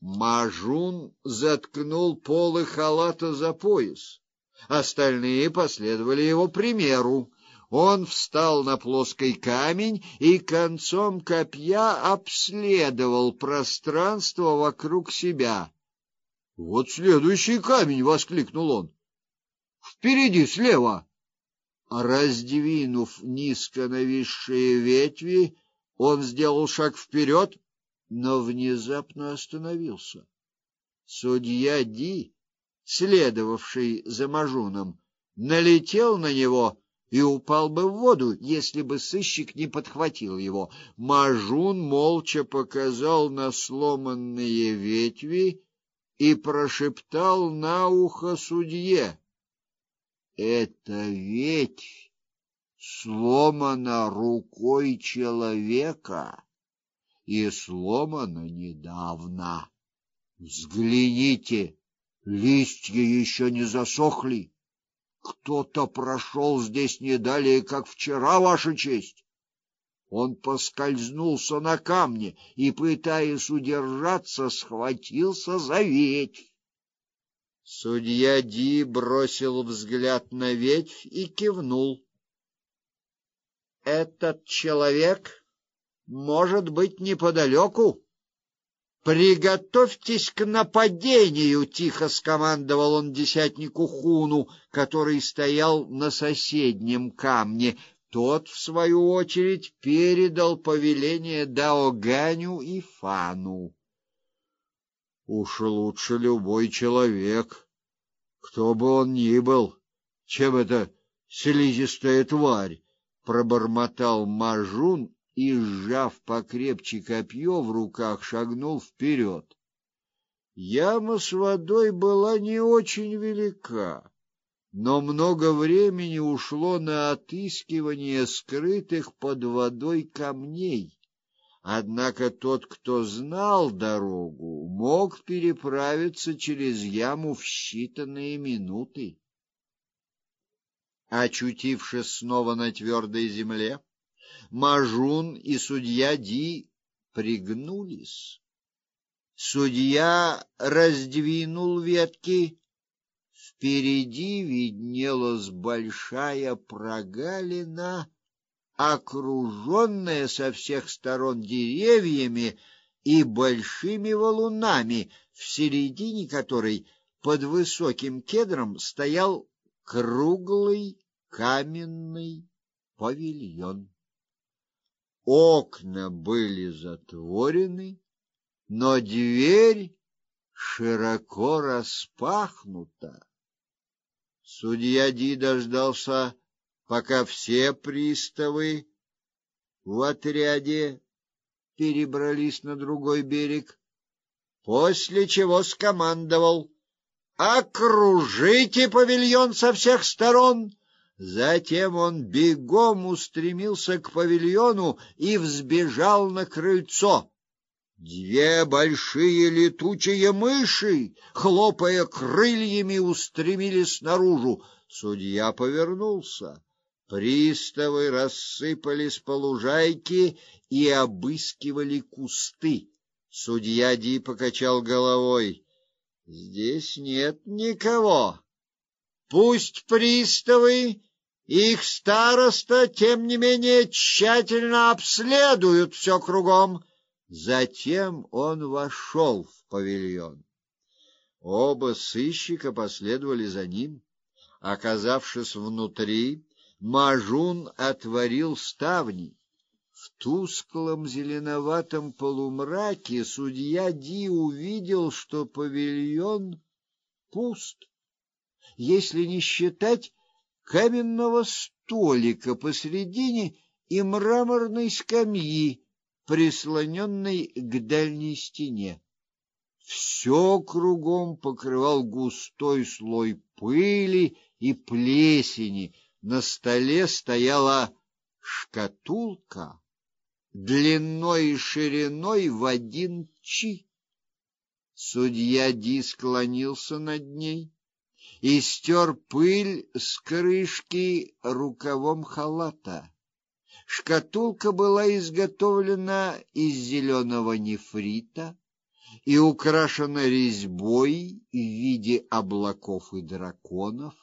Мажун заткнул полы халата за пояс. Остальные последовали его примеру. Он встал на плоский камень и концом копья обследовал пространство вокруг себя. "Вот следующий камень", воскликнул он. "Впереди слева". Раздвинув низко нависшие ветви, он сделал шаг вперед, но внезапно остановился. Судья Ди, следовавший за Мажуном, налетел на него и упал бы в воду, если бы сыщик не подхватил его. Мажун молча показал на сломанные ветви и прошептал на ухо судье: "Это ведь сломана рукой человека и сломана недавно. Взгляните, листья еще не засохли. Кто-то прошел здесь не далее, как вчера, ваша честь. Он поскользнулся на камне и, пытаясь удержаться, схватился за ветвь. Судья Ди бросил взгляд на ветвь и кивнул. Этот человек может быть неподалеку. Приготовьтесь к нападению, тихо скомандовал он десятнику Хуну, который стоял на соседнем камне. Тот, в свою очередь, передал повеление Даоганю и Фану. Уж лучше любой человек, кто бы он ни был, чем эта слизистая тварь, пробормотал Мажун и, сжав покрепче копье в руках, шагнул вперед. Яма с водой была не очень велика но много времени ушло на отыскивание скрытых под водой камней. Однако тот, кто знал дорогу, мог переправиться через яму в считанные минуты. Очутившись снова на твердой земле, Мажун и судья Ди пригнулись. Судья раздвинул ветки Впереди виднелась большая прогалина, окруженная со всех сторон деревьями и большими валунами, в середине которой под высоким кедром стоял круглый каменный павильон. Окна были затворены, но дверь широко распахнута. Судья Ди дождался, пока все приставы в отряде перебрались на другой берег, после чего скомандовал: "Окружите павильон со всех сторон!" Затем он бегом устремился к павильону и взбежал на крыльцо. Две большие летучие мыши, хлопая крыльями, устремились наружу. Судья повернулся. Приставы рассыпались по лужайке и обыскивали кусты. Судья Ди покачал головой. Здесь нет никого. Пусть приставы их староста тем не менее тщательно обследуют все кругом. Затем он вошел в павильон. Оба сыщика последовали за ним. Оказавшись внутри, Мажун отворил ставни. В тусклом зеленоватом полумраке судья Ди увидел, что павильон пуст, если не считать каменного столика посредине и мраморной скамьи, прислоненный к дальней стене. Все кругом покрывал густой слой пыли и плесени. На столе стояла шкатулка длиной и шириной в один чи. Судья Ди склонился над ней и стер пыль с крышки рукавом халата. Шкатулка была изготовлена из зеленого нефрита, и украшена резьбой в виде облаков и драконов.